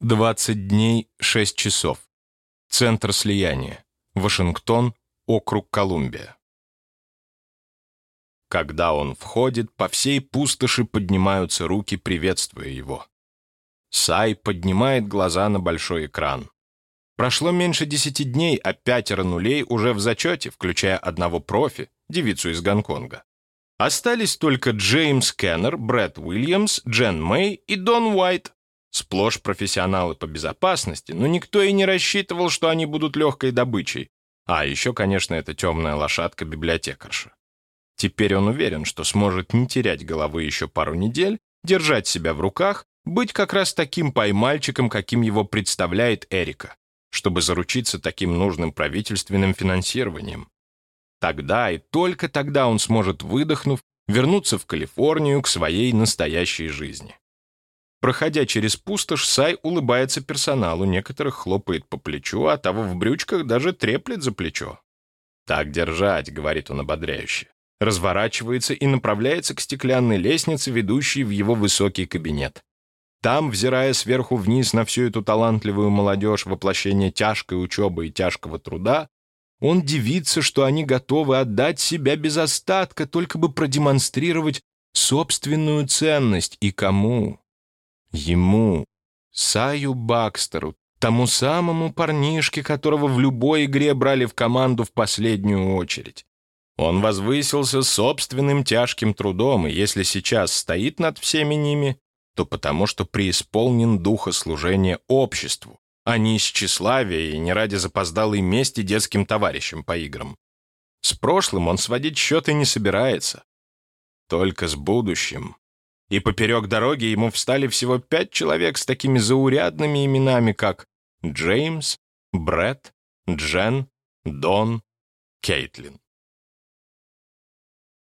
20 дней, 6 часов. Центр слияния. Вашингтон, округ Колумбия. Когда он входит, по всей пустоши поднимаются руки, приветствуя его. Сай поднимает глаза на большой экран. Прошло меньше десяти дней, а пятеро нулей уже в зачете, включая одного профи, девицу из Гонконга. Остались только Джеймс Кеннер, Брэд Уильямс, Джен Мэй и Дон Уайт. Сплошь профессионалы по безопасности, но никто и не рассчитывал, что они будут легкой добычей. А еще, конечно, это темная лошадка-библиотекарша. Теперь он уверен, что сможет не терять головы еще пару недель, держать себя в руках, быть как раз таким поймальчиком, каким его представляет Эрика чтобы заручиться таким нужным правительственным финансированием. Тогда и только тогда он сможет, выдохнув, вернуться в Калифорнию к своей настоящей жизни. Проходя через пустошь, Сай улыбается персоналу, некоторых хлопает по плечу, а того в брючках даже треплет за плечо. «Так держать», — говорит он ободряюще. Разворачивается и направляется к стеклянной лестнице, ведущей в его высокий кабинет. Там, взирая сверху вниз на всю эту талантливую молодежь, воплощение тяжкой учебы и тяжкого труда, он дивится, что они готовы отдать себя без остатка, только бы продемонстрировать собственную ценность. И кому? Ему, Саю Бакстеру, тому самому парнишке, которого в любой игре брали в команду в последнюю очередь. Он возвысился собственным тяжким трудом, и если сейчас стоит над всеми ними, то потому что преисполнен духа служения обществу, а не из тщеславия и не ради запоздалой мести детским товарищам по играм. С прошлым он сводить счеты не собирается. Только с будущим. И поперек дороги ему встали всего пять человек с такими заурядными именами, как Джеймс, Брэд, Джен, Дон, Кейтлин.